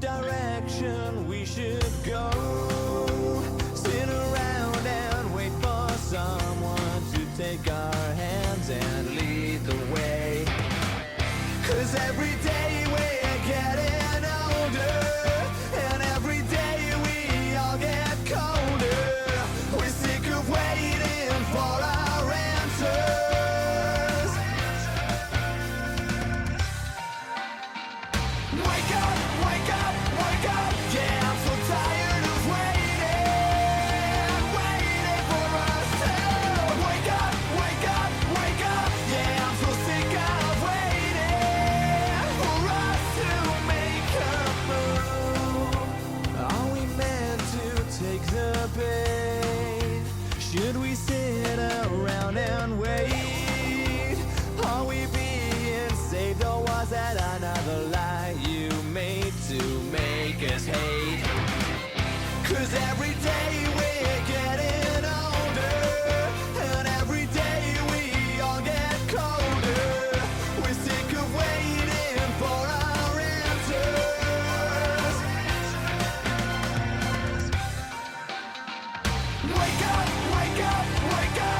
Direction we should go? Sit around and wait for someone to take our hands and lead the way. Cause every day we're getting older, and every day we all get colder. We're sick of waiting for our answers. Wake up, bait? Should we sit around and wait? Are we being saved or was that another lie you made to make us hate? Cause every day we're getting older, and every day we all get colder. We're sick of waiting Wake up, wake up, wake up.